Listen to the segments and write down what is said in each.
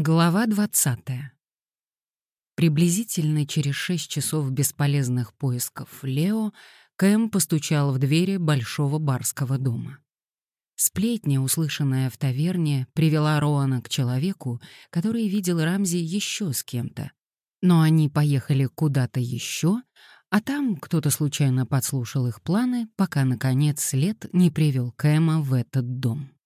Глава 20. Приблизительно через шесть часов бесполезных поисков Лео Кэм постучал в двери большого барского дома. Сплетня, услышанная в таверне, привела Роана к человеку, который видел Рамзи еще с кем-то. Но они поехали куда-то еще, а там кто-то случайно подслушал их планы, пока, наконец, след не привел Кэма в этот дом.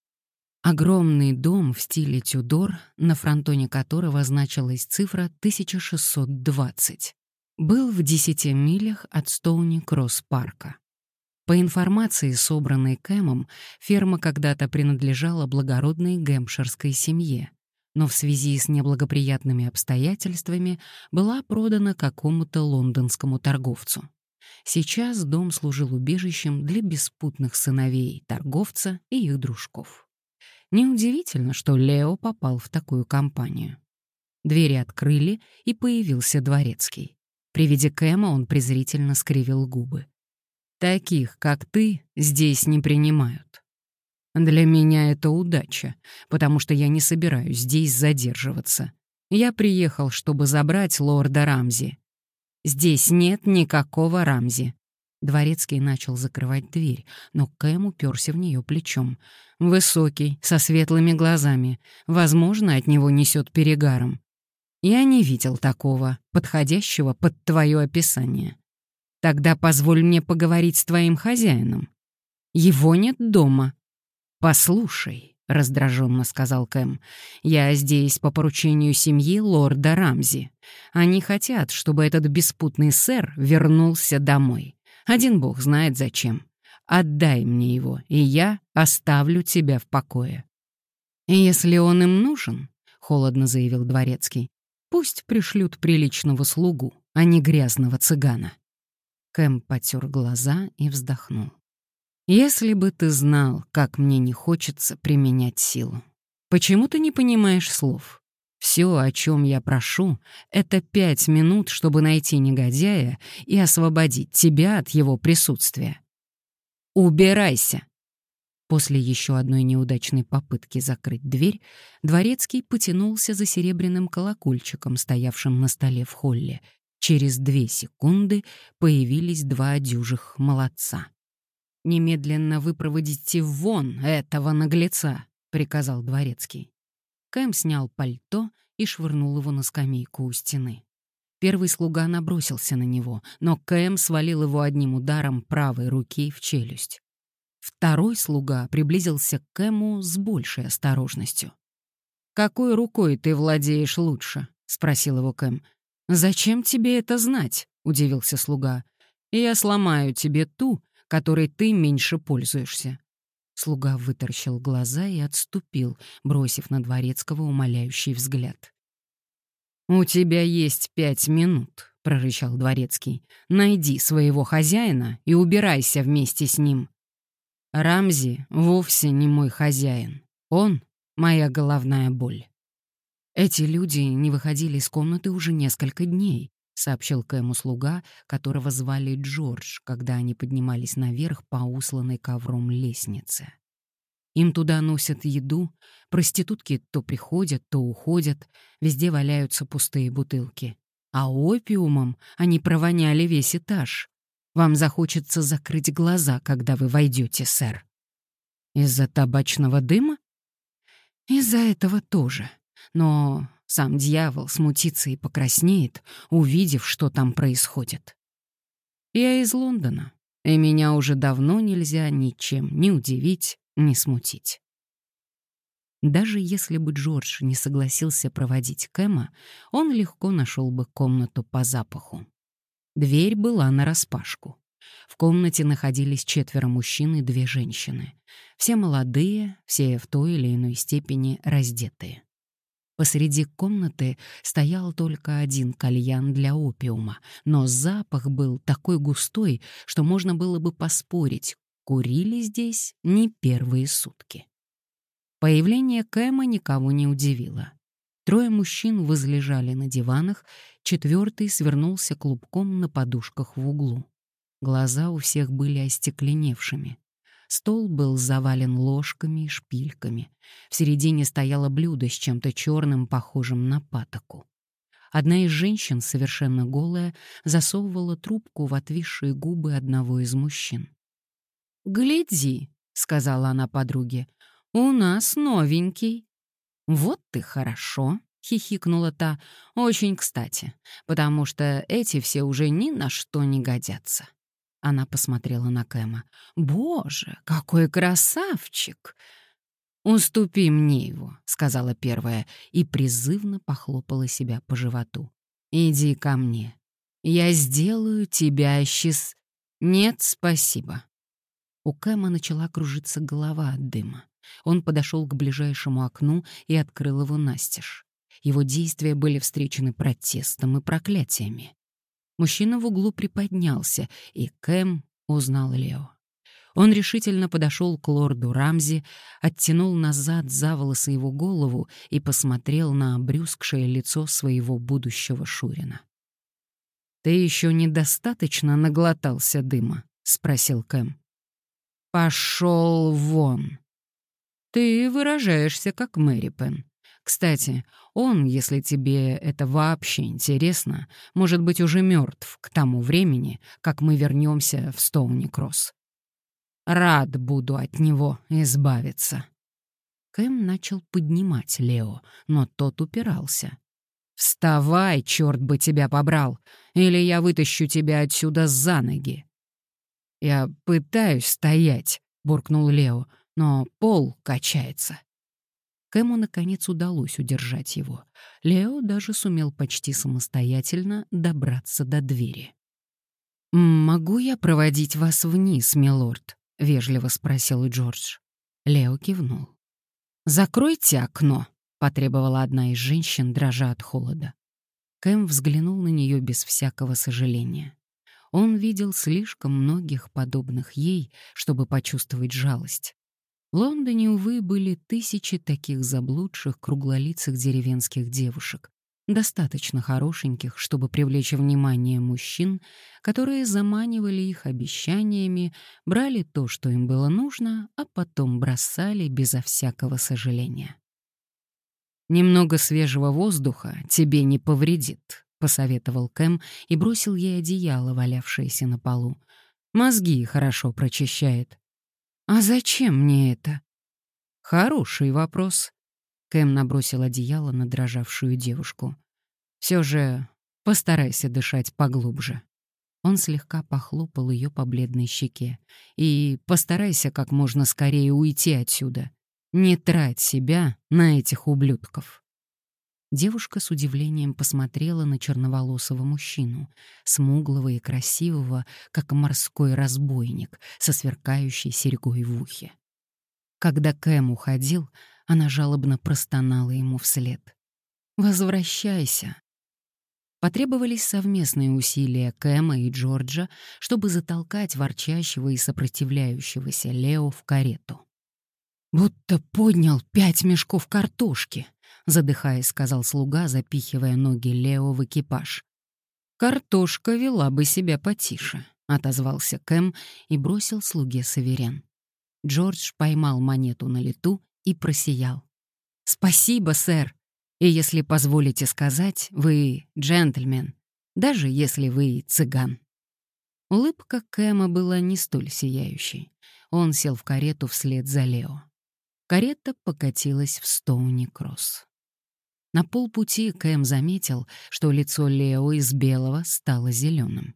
Огромный дом в стиле Тюдор, на фронтоне которого значилась цифра 1620, был в 10 милях от Стоуни-Кросс-парка. По информации, собранной Кэмом, ферма когда-то принадлежала благородной гэмпширской семье, но в связи с неблагоприятными обстоятельствами была продана какому-то лондонскому торговцу. Сейчас дом служил убежищем для беспутных сыновей торговца и их дружков. Неудивительно, что Лео попал в такую компанию. Двери открыли, и появился дворецкий. При виде Кэма он презрительно скривил губы. «Таких, как ты, здесь не принимают. Для меня это удача, потому что я не собираюсь здесь задерживаться. Я приехал, чтобы забрать лорда Рамзи. Здесь нет никакого Рамзи. Дворецкий начал закрывать дверь, но Кэм уперся в нее плечом. Высокий, со светлыми глазами. Возможно, от него несет перегаром. Я не видел такого, подходящего под твое описание. Тогда позволь мне поговорить с твоим хозяином. Его нет дома. Послушай, — раздраженно сказал Кэм, — я здесь по поручению семьи лорда Рамзи. Они хотят, чтобы этот беспутный сэр вернулся домой. Один бог знает зачем. Отдай мне его, и я оставлю тебя в покое». «Если он им нужен», — холодно заявил дворецкий, «пусть пришлют приличного слугу, а не грязного цыгана». Кэм потер глаза и вздохнул. «Если бы ты знал, как мне не хочется применять силу. Почему ты не понимаешь слов? Все, о чем я прошу, это пять минут, чтобы найти негодяя и освободить тебя от его присутствия. Убирайся!» После еще одной неудачной попытки закрыть дверь, Дворецкий потянулся за серебряным колокольчиком, стоявшим на столе в холле. Через две секунды появились два дюжих молодца. «Немедленно выпроводите вон этого наглеца», — приказал Дворецкий. Кэм снял пальто и швырнул его на скамейку у стены. Первый слуга набросился на него, но Кэм свалил его одним ударом правой руки в челюсть. Второй слуга приблизился к Кэму с большей осторожностью. «Какой рукой ты владеешь лучше?» — спросил его Кэм. «Зачем тебе это знать?» — удивился слуга. «Я сломаю тебе ту, которой ты меньше пользуешься. Слуга вытаращил глаза и отступил, бросив на Дворецкого умоляющий взгляд. «У тебя есть пять минут», — прорычал Дворецкий. «Найди своего хозяина и убирайся вместе с ним». «Рамзи вовсе не мой хозяин. Он — моя головная боль». Эти люди не выходили из комнаты уже несколько дней, — сообщил Кэму слуга, которого звали Джордж, когда они поднимались наверх по усланной ковром лестнице. Им туда носят еду, проститутки то приходят, то уходят, везде валяются пустые бутылки. А опиумом они провоняли весь этаж. Вам захочется закрыть глаза, когда вы войдете, сэр. Из-за табачного дыма? Из-за этого тоже. Но сам дьявол смутится и покраснеет, увидев, что там происходит. Я из Лондона, и меня уже давно нельзя ничем ни удивить, ни смутить. Даже если бы Джордж не согласился проводить Кэма, он легко нашел бы комнату по запаху. Дверь была нараспашку. В комнате находились четверо мужчин и две женщины. Все молодые, все в той или иной степени раздетые. Посреди комнаты стоял только один кальян для опиума, но запах был такой густой, что можно было бы поспорить, курили здесь не первые сутки. Появление Кэма никого не удивило. Трое мужчин возлежали на диванах, четвертый свернулся клубком на подушках в углу. Глаза у всех были остекленевшими. Стол был завален ложками и шпильками. В середине стояло блюдо с чем-то черным, похожим на патоку. Одна из женщин, совершенно голая, засовывала трубку в отвисшие губы одного из мужчин. «Гляди», — сказала она подруге, — «у нас новенький». «Вот ты хорошо», — хихикнула та, — «очень кстати, потому что эти все уже ни на что не годятся». Она посмотрела на Кэма. «Боже, какой красавчик!» «Уступи мне его», — сказала первая и призывно похлопала себя по животу. «Иди ко мне. Я сделаю тебя счаст...» «Нет, спасибо». У Кэма начала кружиться голова от дыма. Он подошел к ближайшему окну и открыл его настежь. Его действия были встречены протестом и проклятиями. Мужчина в углу приподнялся, и Кэм узнал Лео. Он решительно подошел к лорду Рамзи, оттянул назад за волосы его голову и посмотрел на обрюзгшее лицо своего будущего Шурина. «Ты еще недостаточно наглотался дыма?» — спросил Кэм. «Пошел вон!» «Ты выражаешься как Мэри Пен. Кстати, он, если тебе это вообще интересно, может быть уже мертв к тому времени, как мы вернемся в Стоуни-Кросс. Рад буду от него избавиться. Кэм начал поднимать Лео, но тот упирался. «Вставай, черт бы тебя побрал, или я вытащу тебя отсюда за ноги!» «Я пытаюсь стоять», — буркнул Лео, — «но пол качается». Кэму, наконец, удалось удержать его. Лео даже сумел почти самостоятельно добраться до двери. «Могу я проводить вас вниз, милорд?» — вежливо спросил Джордж. Лео кивнул. «Закройте окно», — потребовала одна из женщин, дрожа от холода. Кэм взглянул на нее без всякого сожаления. Он видел слишком многих подобных ей, чтобы почувствовать жалость. В Лондоне, увы, были тысячи таких заблудших, круглолицых деревенских девушек, достаточно хорошеньких, чтобы привлечь внимание мужчин, которые заманивали их обещаниями, брали то, что им было нужно, а потом бросали безо всякого сожаления. «Немного свежего воздуха тебе не повредит», — посоветовал Кэм и бросил ей одеяло, валявшееся на полу. «Мозги хорошо прочищает». «А зачем мне это?» «Хороший вопрос», Кэм набросил одеяло на дрожавшую девушку. Все же постарайся дышать поглубже. Он слегка похлопал ее по бледной щеке. И постарайся как можно скорее уйти отсюда. Не трать себя на этих ублюдков. Девушка с удивлением посмотрела на черноволосого мужчину, смуглого и красивого, как морской разбойник, со сверкающей серьгой в ухе. Когда Кэм уходил, она жалобно простонала ему вслед. «Возвращайся». Потребовались совместные усилия Кэма и Джорджа, чтобы затолкать ворчащего и сопротивляющегося Лео в карету. «Будто поднял пять мешков картошки», — задыхаясь, сказал слуга, запихивая ноги Лео в экипаж. «Картошка вела бы себя потише», — отозвался Кэм и бросил слуге саверен. Джордж поймал монету на лету и просиял. «Спасибо, сэр. И если позволите сказать, вы джентльмен, даже если вы цыган». Улыбка Кэма была не столь сияющей. Он сел в карету вслед за Лео. Карета покатилась в Стоуни-Кросс. На полпути Кэм заметил, что лицо Лео из белого стало зеленым.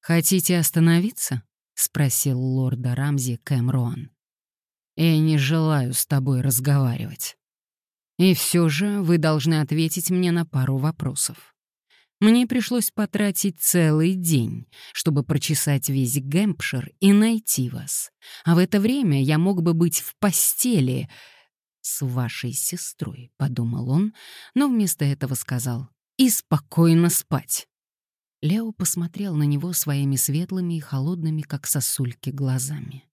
«Хотите остановиться?» — спросил лорда Рамзи Кэм Роан. Я не желаю с тобой разговаривать. И все же вы должны ответить мне на пару вопросов. Мне пришлось потратить целый день, чтобы прочесать весь Гэмпшир и найти вас. А в это время я мог бы быть в постели с вашей сестрой, — подумал он, но вместо этого сказал, — и спокойно спать. Лео посмотрел на него своими светлыми и холодными, как сосульки, глазами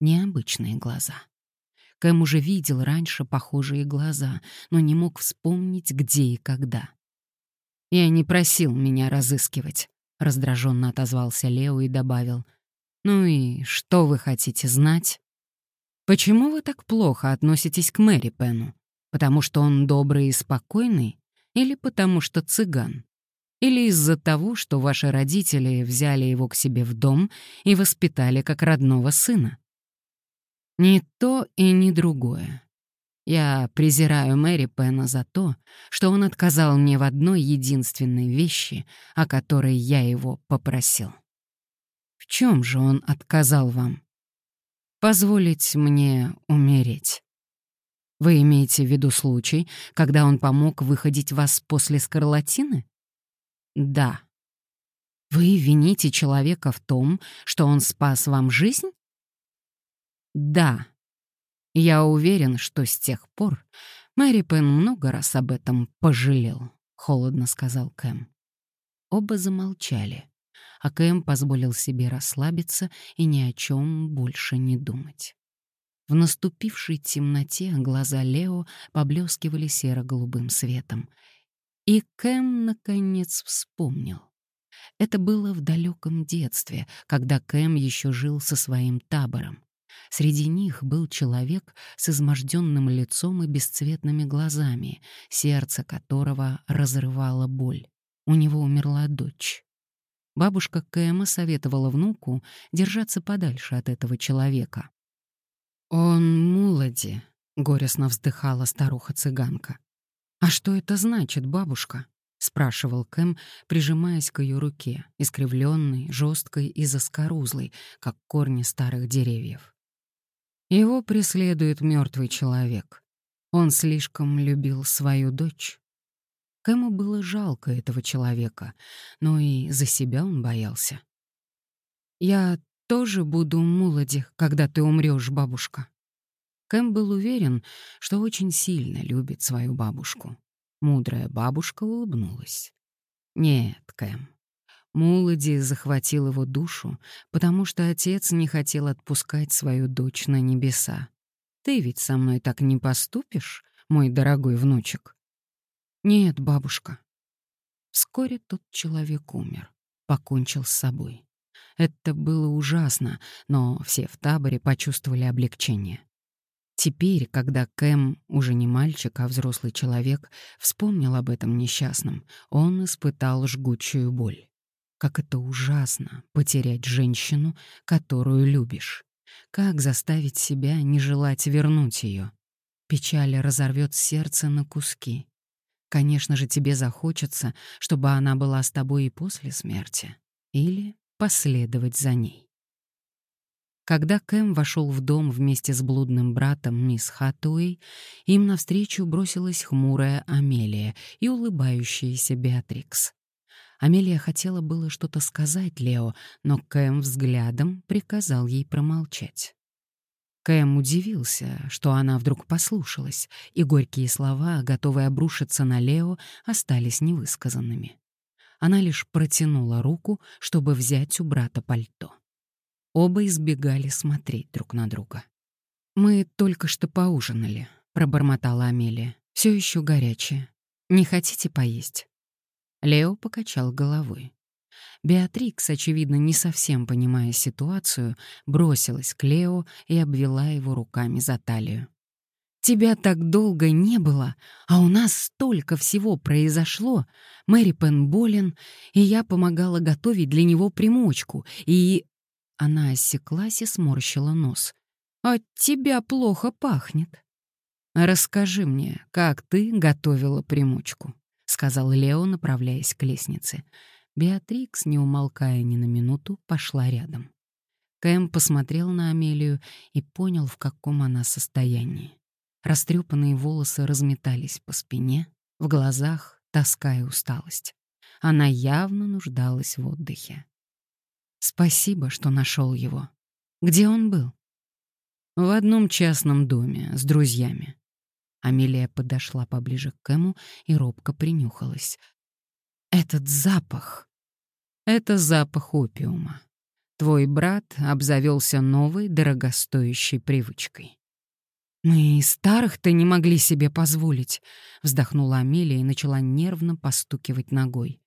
необычные глаза. Кэм уже видел раньше похожие глаза, но не мог вспомнить, где и когда. «Я не просил меня разыскивать», — раздраженно отозвался Лео и добавил. Ну и что вы хотите знать? Почему вы так плохо относитесь к Мэри Пену? Потому что он добрый и спокойный? Или потому что цыган? Или из-за того, что ваши родители взяли его к себе в дом и воспитали как родного сына? Ни то и ни другое. Я презираю Мэри Пена за то, что он отказал мне в одной единственной вещи, о которой я его попросил. В чем же он отказал вам? Позволить мне умереть. Вы имеете в виду случай, когда он помог выходить вас после скарлатины? Да. Вы вините человека в том, что он спас вам жизнь? Да. Я уверен, что с тех пор Мэри Пен много раз об этом пожалел, холодно сказал Кэм. Оба замолчали, а Кэм позволил себе расслабиться и ни о чем больше не думать. В наступившей темноте глаза Лео поблескивали серо-голубым светом. И Кэм, наконец, вспомнил. Это было в далеком детстве, когда Кэм еще жил со своим табором. Среди них был человек с изможденным лицом и бесцветными глазами, сердце которого разрывало боль. У него умерла дочь. Бабушка Кэма советовала внуку держаться подальше от этого человека. «Он мулади», — горестно вздыхала старуха-цыганка. «А что это значит, бабушка?» — спрашивал Кэм, прижимаясь к ее руке, искривленной, жесткой и заскорузлой, как корни старых деревьев. Его преследует мертвый человек. Он слишком любил свою дочь. Кэму было жалко этого человека, но и за себя он боялся. «Я тоже буду молоди, когда ты умрешь, бабушка». Кэм был уверен, что очень сильно любит свою бабушку. Мудрая бабушка улыбнулась. «Нет, Кэм, Мулоди захватил его душу, потому что отец не хотел отпускать свою дочь на небеса. Ты ведь со мной так не поступишь, мой дорогой внучек? Нет, бабушка. Вскоре тот человек умер, покончил с собой. Это было ужасно, но все в таборе почувствовали облегчение. Теперь, когда Кэм, уже не мальчик, а взрослый человек, вспомнил об этом несчастном, он испытал жгучую боль. Как это ужасно — потерять женщину, которую любишь. Как заставить себя не желать вернуть ее? Печаль разорвет сердце на куски. Конечно же, тебе захочется, чтобы она была с тобой и после смерти. Или последовать за ней. Когда Кэм вошел в дом вместе с блудным братом мисс Хатуэй, им навстречу бросилась хмурая Амелия и улыбающаяся Беатрикс. Амелия хотела было что-то сказать Лео, но Кэм взглядом приказал ей промолчать. Кэм удивился, что она вдруг послушалась, и горькие слова, готовые обрушиться на Лео, остались невысказанными. Она лишь протянула руку, чтобы взять у брата пальто. Оба избегали смотреть друг на друга. «Мы только что поужинали», — пробормотала Амелия. «Все еще горячее. Не хотите поесть?» Лео покачал головой. Беатрикс, очевидно, не совсем понимая ситуацию, бросилась к Лео и обвела его руками за талию. «Тебя так долго не было, а у нас столько всего произошло. Мэри Пен болен, и я помогала готовить для него примочку, и...» Она осеклась и сморщила нос. «От тебя плохо пахнет. Расскажи мне, как ты готовила примочку?» — сказал Лео, направляясь к лестнице. Беатрикс, не умолкая ни на минуту, пошла рядом. Кэм посмотрел на Амелию и понял, в каком она состоянии. Растрепанные волосы разметались по спине, в глазах тоска и усталость. Она явно нуждалась в отдыхе. Спасибо, что нашел его. Где он был? В одном частном доме с друзьями. Амелия подошла поближе к Кэму и робко принюхалась. «Этот запах! Это запах опиума. Твой брат обзавелся новой дорогостоящей привычкой». «Мы и старых-то не могли себе позволить», — вздохнула Амелия и начала нервно постукивать ногой.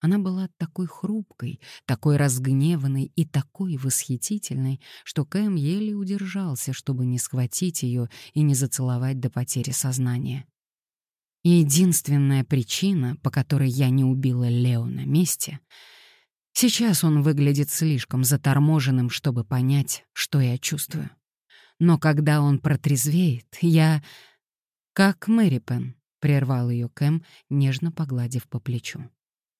Она была такой хрупкой, такой разгневанной и такой восхитительной, что Кэм еле удержался, чтобы не схватить ее и не зацеловать до потери сознания. Единственная причина, по которой я не убила Лео на месте — Сейчас он выглядит слишком заторможенным, чтобы понять, что я чувствую. Но когда он протрезвеет, я... Как Мэри Пен, прервал ее Кэм, нежно погладив по плечу.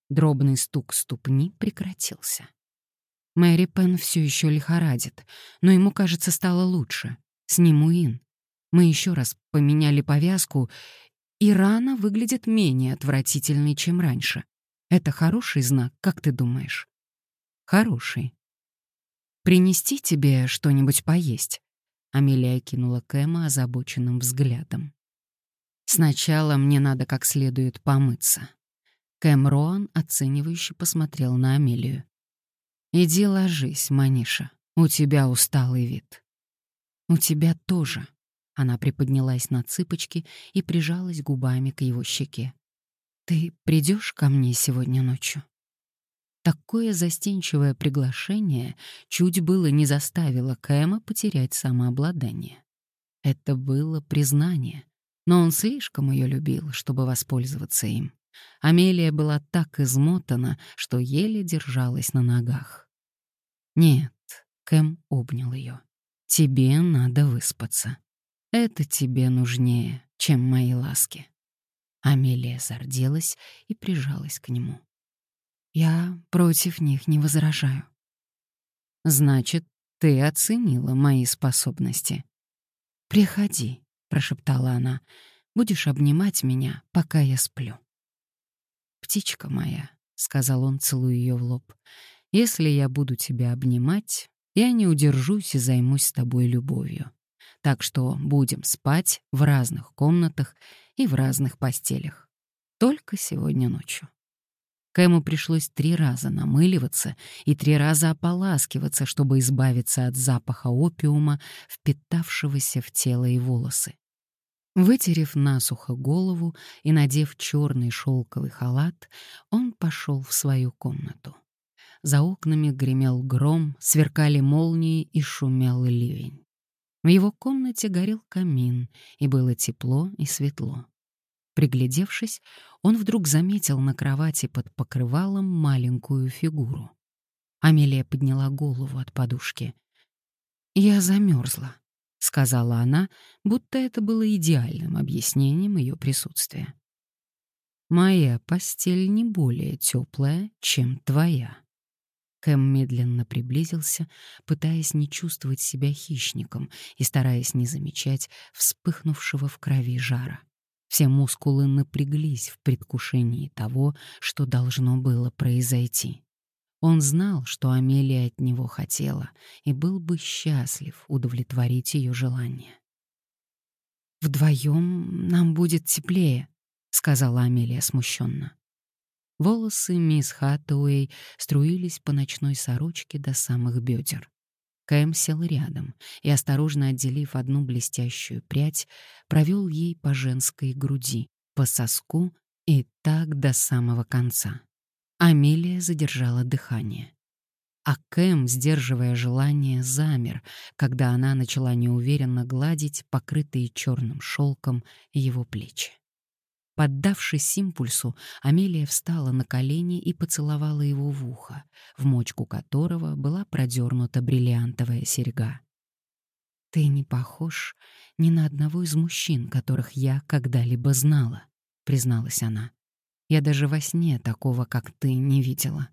Дробный стук ступни прекратился. Мэри Пен все еще лихорадит, но ему, кажется, стало лучше. Сниму ин. Мы еще раз поменяли повязку, и рана выглядит менее отвратительной, чем раньше. Это хороший знак, как ты думаешь? Хороший. Принести тебе что-нибудь поесть? Амелия кинула Кэма озабоченным взглядом. Сначала мне надо как следует помыться. Кэм Роан оценивающе посмотрел на Амелию. «Иди ложись, Маниша, у тебя усталый вид». «У тебя тоже». Она приподнялась на цыпочки и прижалась губами к его щеке. «Ты придешь ко мне сегодня ночью?» Такое застенчивое приглашение чуть было не заставило Кэма потерять самообладание. Это было признание, но он слишком ее любил, чтобы воспользоваться им. Амелия была так измотана, что еле держалась на ногах. «Нет», — Кэм обнял ее, — «тебе надо выспаться. Это тебе нужнее, чем мои ласки». Амелия зарделась и прижалась к нему. «Я против них не возражаю». «Значит, ты оценила мои способности». «Приходи», — прошептала она, — «будешь обнимать меня, пока я сплю». «Птичка моя», — сказал он, целуя ее в лоб, — «если я буду тебя обнимать, я не удержусь и займусь с тобой любовью. Так что будем спать в разных комнатах и в разных постелях. Только сегодня ночью». Кэму пришлось три раза намыливаться и три раза ополаскиваться, чтобы избавиться от запаха опиума, впитавшегося в тело и волосы. Вытерев насухо голову и надев черный шелковый халат, он пошел в свою комнату. За окнами гремел гром, сверкали молнии и шумел ливень. В его комнате горел камин, и было тепло и светло. Приглядевшись, он вдруг заметил на кровати под покрывалом маленькую фигуру. Амелия подняла голову от подушки. «Я замерзла», — сказала она, будто это было идеальным объяснением ее присутствия. «Моя постель не более теплая, чем твоя». Кэм медленно приблизился, пытаясь не чувствовать себя хищником и стараясь не замечать вспыхнувшего в крови жара. Все мускулы напряглись в предвкушении того, что должно было произойти. Он знал, что Амелия от него хотела, и был бы счастлив удовлетворить ее желание. «Вдвоем нам будет теплее», — сказала Амелия смущенно. Волосы мисс Хаттауэй струились по ночной сорочке до самых бедер. Кэм сел рядом и, осторожно отделив одну блестящую прядь, провел ей по женской груди, по соску и так до самого конца. Амелия задержала дыхание. А Кэм, сдерживая желание, замер, когда она начала неуверенно гладить покрытые черным шелком его плечи. Поддавшись импульсу, Амелия встала на колени и поцеловала его в ухо, в мочку которого была продернута бриллиантовая серьга. «Ты не похож ни на одного из мужчин, которых я когда-либо знала», — призналась она. «Я даже во сне такого, как ты, не видела.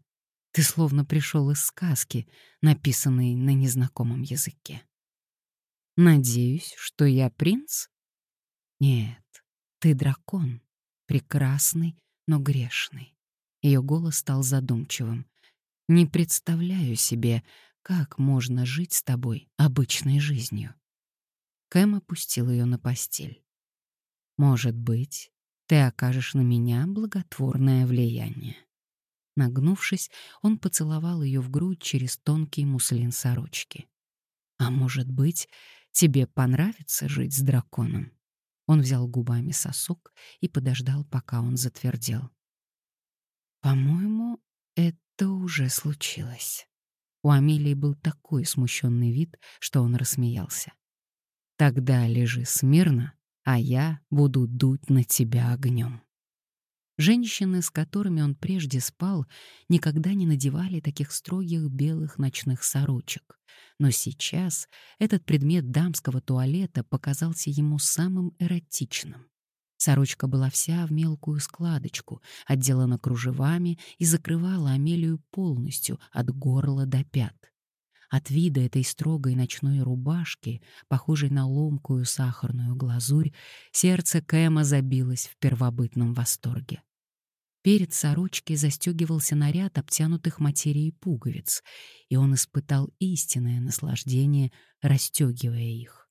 Ты словно пришел из сказки, написанной на незнакомом языке». «Надеюсь, что я принц?» «Нет, ты дракон», прекрасный, но грешный. Ее голос стал задумчивым. Не представляю себе, как можно жить с тобой обычной жизнью. Кэм опустил ее на постель. Может быть, ты окажешь на меня благотворное влияние. Нагнувшись, он поцеловал ее в грудь через тонкий муслин сорочки. А может быть, тебе понравится жить с драконом? Он взял губами сосок и подождал, пока он затвердел. По-моему, это уже случилось. У Амелии был такой смущенный вид, что он рассмеялся. Тогда лежи смирно, а я буду дуть на тебя огнем. Женщины, с которыми он прежде спал, никогда не надевали таких строгих белых ночных сорочек. Но сейчас этот предмет дамского туалета показался ему самым эротичным. Сорочка была вся в мелкую складочку, отделана кружевами и закрывала Амелию полностью от горла до пят. От вида этой строгой ночной рубашки, похожей на ломкую сахарную глазурь, сердце Кэма забилось в первобытном восторге. Перед сорочки застегивался наряд обтянутых материей пуговиц, и он испытал истинное наслаждение, расстегивая их.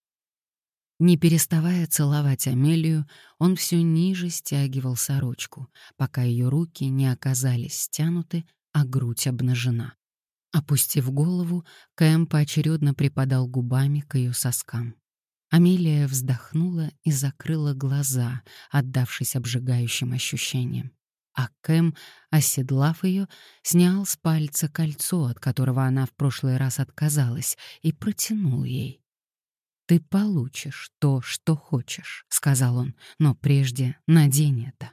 Не переставая целовать Амелию, он все ниже стягивал сорочку, пока ее руки не оказались стянуты, а грудь обнажена. Опустив голову, Кэм поочередно припадал губами к ее соскам. Амелия вздохнула и закрыла глаза, отдавшись обжигающим ощущениям. А Кэм, оседлав ее, снял с пальца кольцо, от которого она в прошлый раз отказалась, и протянул ей. «Ты получишь то, что хочешь», — сказал он, — «но прежде надень это».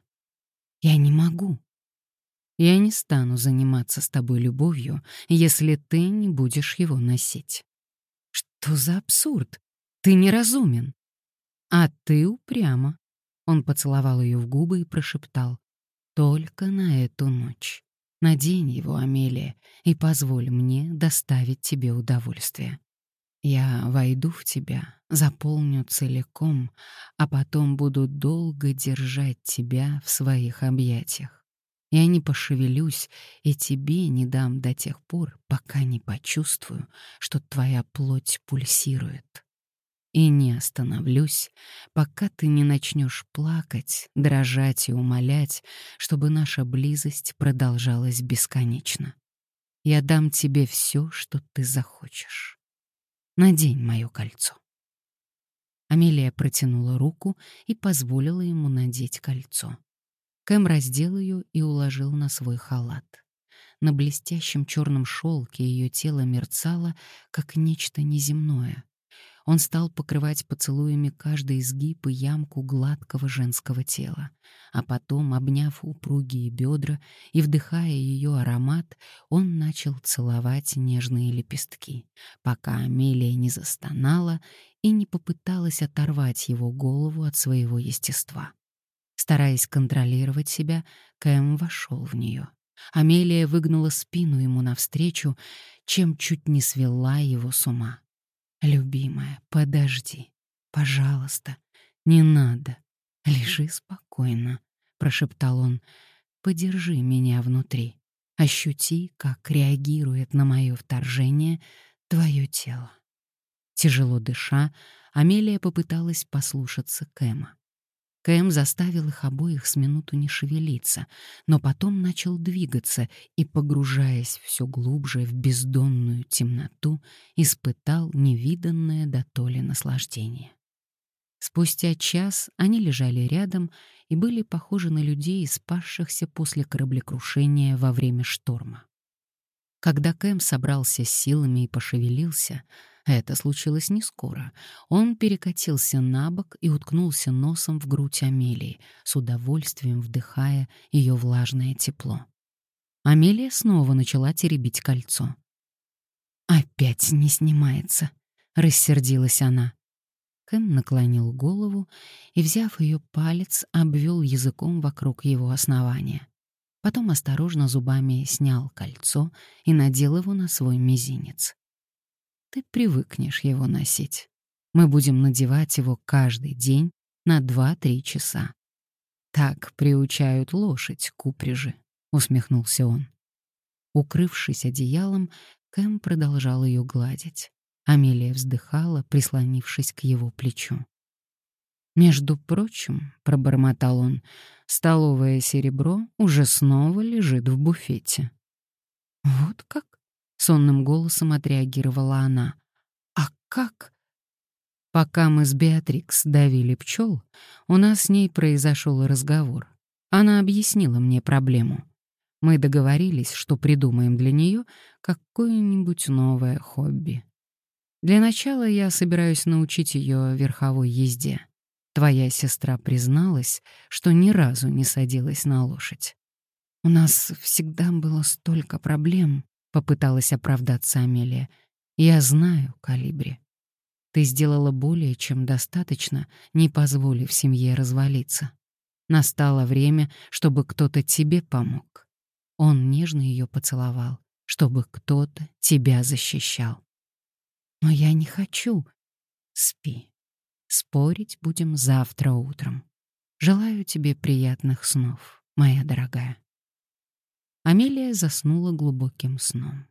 «Я не могу». «Я не стану заниматься с тобой любовью, если ты не будешь его носить». «Что за абсурд? Ты неразумен». «А ты упряма». Он поцеловал ее в губы и прошептал. «Только на эту ночь. Надень его, Амелия, и позволь мне доставить тебе удовольствие». Я войду в тебя, заполню целиком, а потом буду долго держать тебя в своих объятиях. Я не пошевелюсь и тебе не дам до тех пор, пока не почувствую, что твоя плоть пульсирует. И не остановлюсь, пока ты не начнешь плакать, дрожать и умолять, чтобы наша близость продолжалась бесконечно. Я дам тебе все, что ты захочешь. Надень мое кольцо». Амелия протянула руку и позволила ему надеть кольцо. Кэм раздел ее и уложил на свой халат. На блестящем черном шелке ее тело мерцало, как нечто неземное. Он стал покрывать поцелуями каждый изгиб и ямку гладкого женского тела, а потом, обняв упругие бедра и вдыхая ее аромат, он начал целовать нежные лепестки, пока Амелия не застонала и не попыталась оторвать его голову от своего естества. Стараясь контролировать себя, Кэм вошел в нее. Амелия выгнула спину ему навстречу, чем чуть не свела его с ума. «Любимая, подожди. Пожалуйста, не надо. Лежи спокойно», — прошептал он. «Подержи меня внутри. Ощути, как реагирует на мое вторжение твое тело». Тяжело дыша, Амелия попыталась послушаться Кэма. Кэм заставил их обоих с минуту не шевелиться, но потом начал двигаться и, погружаясь все глубже в бездонную темноту, испытал невиданное дотоле наслаждение. Спустя час они лежали рядом и были похожи на людей, спасшихся после кораблекрушения во время шторма. Когда Кэм собрался с силами и пошевелился, это случилось не скоро. Он перекатился на бок и уткнулся носом в грудь Амелии, с удовольствием вдыхая ее влажное тепло. Амелия снова начала теребить кольцо. «Опять не снимается», — рассердилась она. Кэм наклонил голову и, взяв ее палец, обвел языком вокруг его основания. Потом осторожно зубами снял кольцо и надел его на свой мизинец ты привыкнешь его носить. Мы будем надевать его каждый день на 2-3 часа. Так приучают лошадь к упряжи, усмехнулся он. Укрывшись одеялом, Кэм продолжал ее гладить. Амелия вздыхала, прислонившись к его плечу. «Между прочим», — пробормотал он, — «столовое серебро уже снова лежит в буфете». «Вот как?» сонным голосом отреагировала она. А как? Пока мы с Беатрикс давили пчел, у нас с ней произошел разговор. Она объяснила мне проблему. Мы договорились, что придумаем для нее какое-нибудь новое хобби. Для начала я собираюсь научить ее верховой езде. Твоя сестра призналась, что ни разу не садилась на лошадь. У нас всегда было столько проблем, попыталась оправдаться Амелия. Я знаю, Калибри. Ты сделала более чем достаточно, не позволив семье развалиться. Настало время, чтобы кто-то тебе помог. Он нежно ее поцеловал, чтобы кто-то тебя защищал. Но я не хочу. Спи. Спорить будем завтра утром. Желаю тебе приятных снов, моя дорогая. Амелия заснула глубоким сном.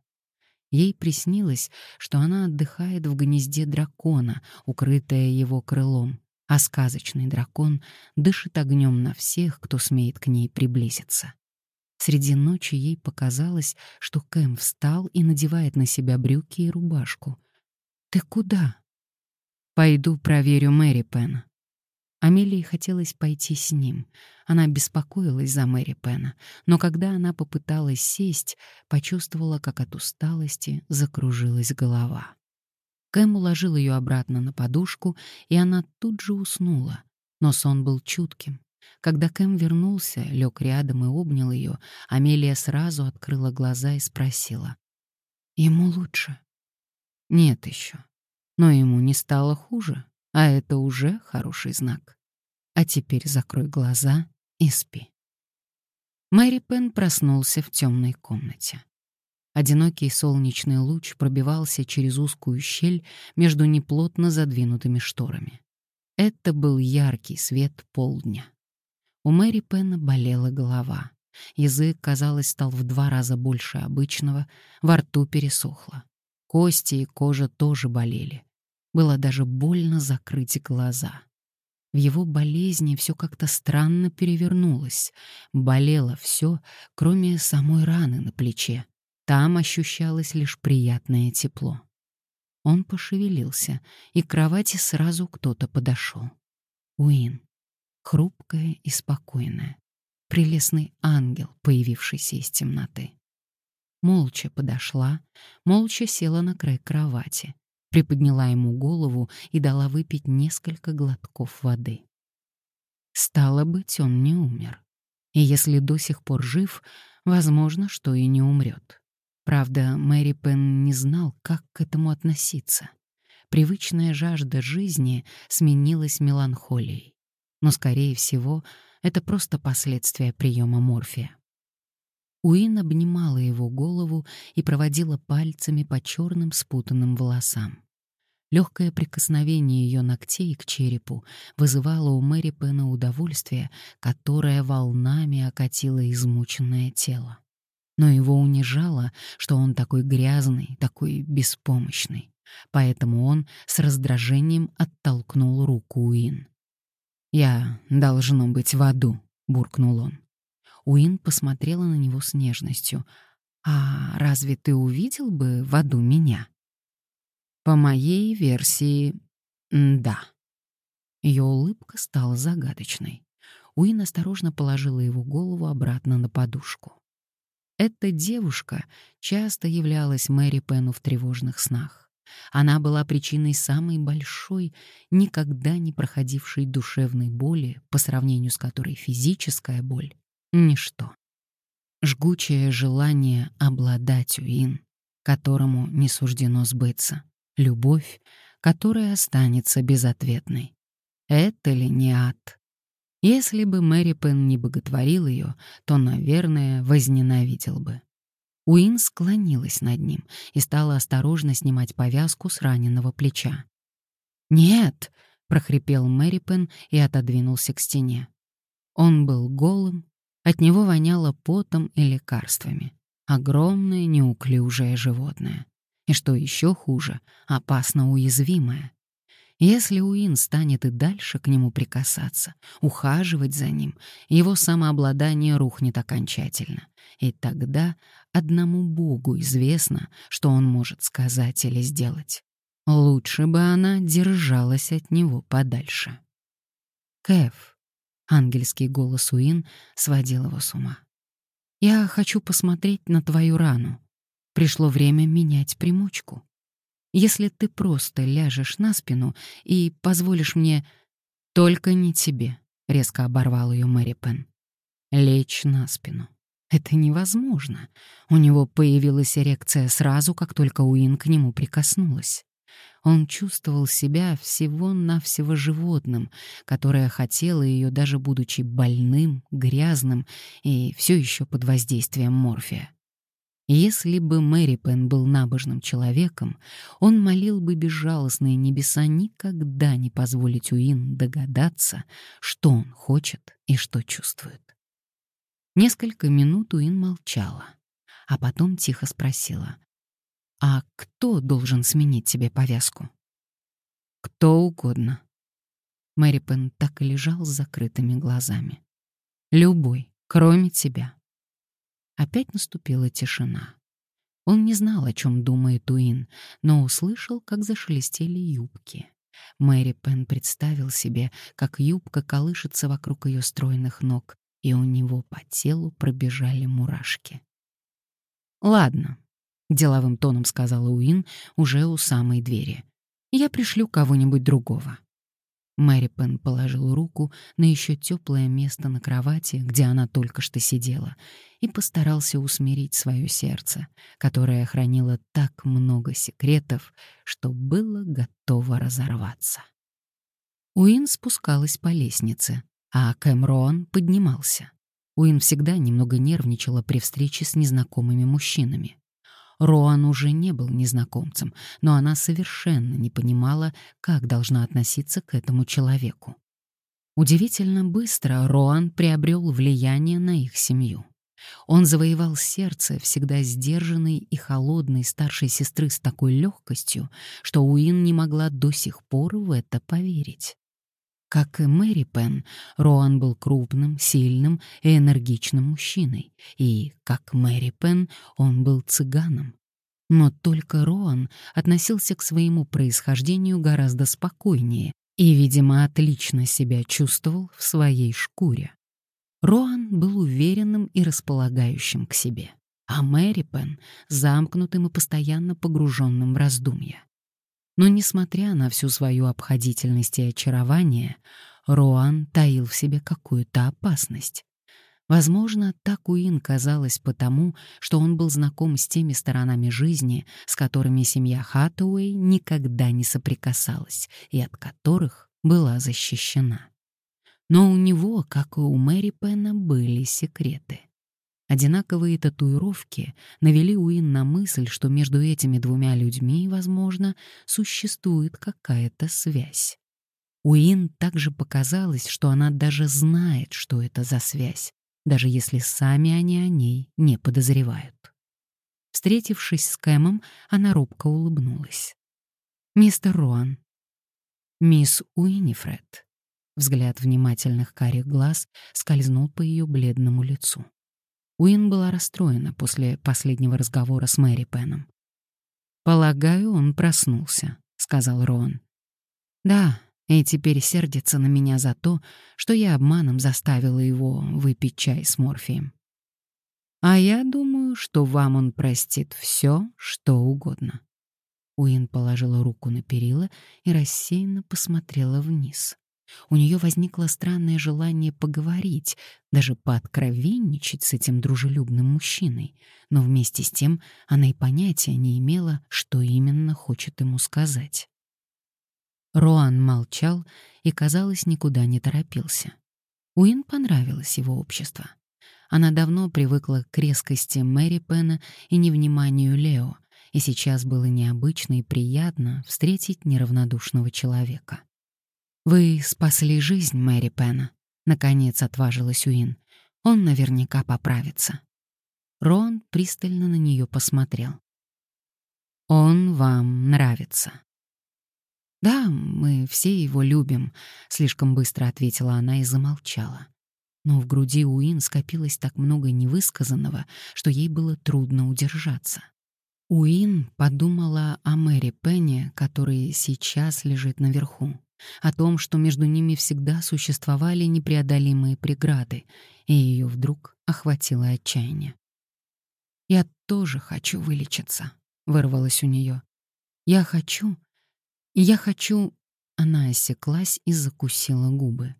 Ей приснилось, что она отдыхает в гнезде дракона, укрытая его крылом, а сказочный дракон дышит огнем на всех, кто смеет к ней приблизиться. Среди ночи ей показалось, что Кэм встал и надевает на себя брюки и рубашку. «Ты куда?» Пойду проверю Мэри Пена. Амелии хотелось пойти с ним. Она беспокоилась за Мэри Пена, но когда она попыталась сесть, почувствовала, как от усталости закружилась голова. Кэм уложил ее обратно на подушку, и она тут же уснула. Но сон был чутким. Когда Кэм вернулся, лег рядом и обнял ее, Амелия сразу открыла глаза и спросила. «Ему лучше?» «Нет еще но ему не стало хуже, а это уже хороший знак. А теперь закрой глаза и спи. Мэри Пен проснулся в темной комнате. Одинокий солнечный луч пробивался через узкую щель между неплотно задвинутыми шторами. Это был яркий свет полдня. У Мэри Пена болела голова. Язык, казалось, стал в два раза больше обычного, во рту пересохло. Кости и кожа тоже болели. Было даже больно закрыть глаза. В его болезни все как-то странно перевернулось. Болело все, кроме самой раны на плече. Там ощущалось лишь приятное тепло. Он пошевелился, и к кровати сразу кто-то подошел. Уин. Хрупкая и спокойная. Прелестный ангел, появившийся из темноты. Молча подошла, молча села на край кровати, приподняла ему голову и дала выпить несколько глотков воды. Стало быть, он не умер. И если до сих пор жив, возможно, что и не умрет. Правда, Мэри Пен не знал, как к этому относиться. Привычная жажда жизни сменилась меланхолией. Но, скорее всего, это просто последствия приема морфия. Уин обнимала его голову и проводила пальцами по черным спутанным волосам. Легкое прикосновение ее ногтей к черепу вызывало у Мэри Пена удовольствие, которое волнами окатило измученное тело. Но его унижало, что он такой грязный, такой беспомощный. Поэтому он с раздражением оттолкнул руку Уин. «Я должно быть в аду», — буркнул он. Уин посмотрела на него с нежностью. «А разве ты увидел бы в аду меня?» По моей версии, да. Ее улыбка стала загадочной. Уин осторожно положила его голову обратно на подушку. Эта девушка часто являлась Мэри Пену в тревожных снах. Она была причиной самой большой, никогда не проходившей душевной боли, по сравнению с которой физическая боль — ничто. Жгучее желание обладать Уин, которому не суждено сбыться любовь, которая останется безответной. Это ли не ад? Если бы Мэри Пен не боготворил ее, то, наверное, возненавидел бы. Уин склонилась над ним и стала осторожно снимать повязку с раненого плеча. «Нет!» — прохрипел Мэри Пен и отодвинулся к стене. Он был голым, от него воняло потом и лекарствами. Огромное неуклюжее животное и, что еще хуже, опасно уязвимая. Если Уин станет и дальше к нему прикасаться, ухаживать за ним, его самообладание рухнет окончательно. И тогда одному Богу известно, что он может сказать или сделать. Лучше бы она держалась от него подальше. Кэф, ангельский голос Уин сводил его с ума. Я хочу посмотреть на твою рану. Пришло время менять примочку. Если ты просто ляжешь на спину и позволишь мне... Только не тебе, — резко оборвал ее Мэри Пен. Лечь на спину. Это невозможно. У него появилась эрекция сразу, как только Уин к нему прикоснулась. Он чувствовал себя всего-навсего животным, которое хотело ее даже будучи больным, грязным и все еще под воздействием морфия. Если бы Мэри Пен был набожным человеком, он молил бы безжалостные небеса никогда не позволить Уин догадаться, что он хочет и что чувствует. Несколько минут Уин молчала, а потом тихо спросила, «А кто должен сменить тебе повязку?» «Кто угодно». Мэри Пен так и лежал с закрытыми глазами. «Любой, кроме тебя». Опять наступила тишина. Он не знал, о чем думает Уин, но услышал, как зашелестели юбки. Мэри Пен представил себе, как юбка колышется вокруг ее стройных ног, и у него по телу пробежали мурашки. «Ладно», — деловым тоном сказала Уин уже у самой двери. «Я пришлю кого-нибудь другого». Мэри Пен положил руку на еще теплое место на кровати, где она только что сидела, и постарался усмирить свое сердце, которое хранило так много секретов, что было готово разорваться. Уин спускалась по лестнице, а Кэмрон поднимался. Уин всегда немного нервничала при встрече с незнакомыми мужчинами. Роан уже не был незнакомцем, но она совершенно не понимала, как должна относиться к этому человеку. Удивительно быстро Роан приобрел влияние на их семью. Он завоевал сердце всегда сдержанной и холодной старшей сестры с такой легкостью, что Уин не могла до сих пор в это поверить. Как и Мэри Пен, Роан был крупным, сильным и энергичным мужчиной, и, как Мэри Пен, он был цыганом. Но только Роан относился к своему происхождению гораздо спокойнее и, видимо, отлично себя чувствовал в своей шкуре. Роан был уверенным и располагающим к себе, а Мэри Пен — замкнутым и постоянно погруженным в раздумья. Но, несмотря на всю свою обходительность и очарование, Роан таил в себе какую-то опасность. Возможно, так Уин казалось потому, что он был знаком с теми сторонами жизни, с которыми семья Хаттуэй никогда не соприкасалась и от которых была защищена. Но у него, как и у Мэри Пена, были секреты. Одинаковые татуировки навели Уин на мысль, что между этими двумя людьми, возможно, существует какая-то связь. Уин также показалось, что она даже знает, что это за связь, даже если сами они о ней не подозревают. Встретившись с Кэмом, она робко улыбнулась. «Мистер Роан». «Мисс Уинифред». Взгляд внимательных карих глаз скользнул по ее бледному лицу. Уин была расстроена после последнего разговора с Мэри Пеном. «Полагаю, он проснулся», — сказал Рон. «Да, и теперь сердится на меня за то, что я обманом заставила его выпить чай с морфием. А я думаю, что вам он простит все, что угодно». Уин положила руку на перила и рассеянно посмотрела вниз. У нее возникло странное желание поговорить, даже пооткровенничать с этим дружелюбным мужчиной, но вместе с тем она и понятия не имела, что именно хочет ему сказать. Роан молчал и, казалось, никуда не торопился. Уин понравилось его общество. Она давно привыкла к резкости Мэри Пена и невниманию Лео, и сейчас было необычно и приятно встретить неравнодушного человека. «Вы спасли жизнь Мэри Пена», — наконец отважилась Уин. «Он наверняка поправится». Рон пристально на нее посмотрел. «Он вам нравится». «Да, мы все его любим», — слишком быстро ответила она и замолчала. Но в груди Уин скопилось так много невысказанного, что ей было трудно удержаться. Уин подумала о Мэри Пенне, который сейчас лежит наверху о том, что между ними всегда существовали непреодолимые преграды, и ее вдруг охватило отчаяние. «Я тоже хочу вылечиться», — вырвалось у нее. «Я хочу, я хочу...» Она осеклась и закусила губы.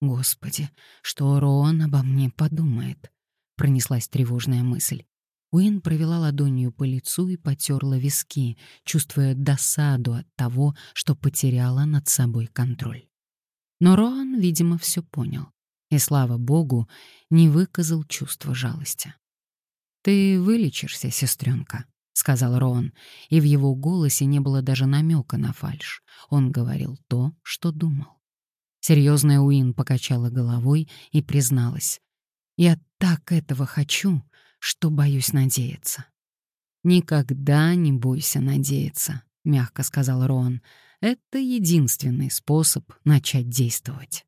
«Господи, что Роан обо мне подумает?» — пронеслась тревожная мысль. Уин провела ладонью по лицу и потерла виски, чувствуя досаду от того, что потеряла над собой контроль. Но Роан, видимо, все понял и, слава богу, не выказал чувства жалости. «Ты вылечишься, сестренка», — сказал Роан, и в его голосе не было даже намека на фальшь. Он говорил то, что думал. Серьезная Уин покачала головой и призналась. «Я так этого хочу, что боюсь надеяться». «Никогда не бойся надеяться», — мягко сказал Роан. «Это единственный способ начать действовать».